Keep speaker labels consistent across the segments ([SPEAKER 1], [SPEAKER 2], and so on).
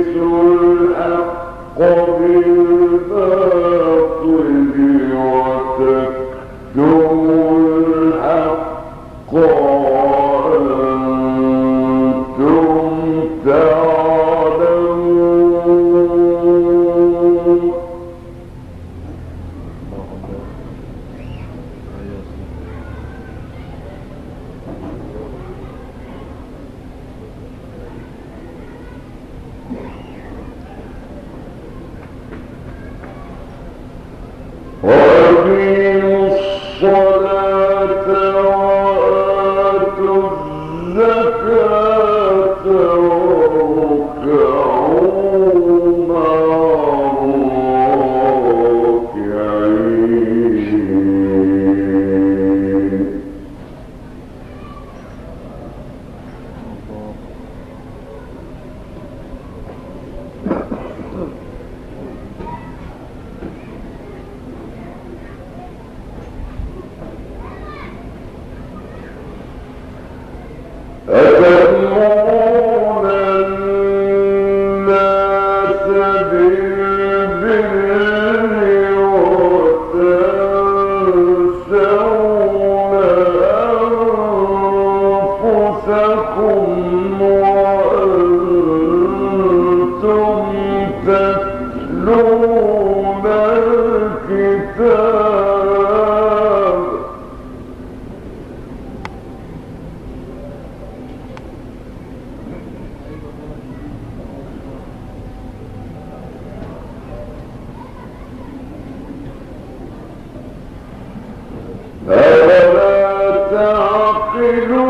[SPEAKER 1] الحق. رو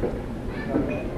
[SPEAKER 1] کریں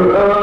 [SPEAKER 1] من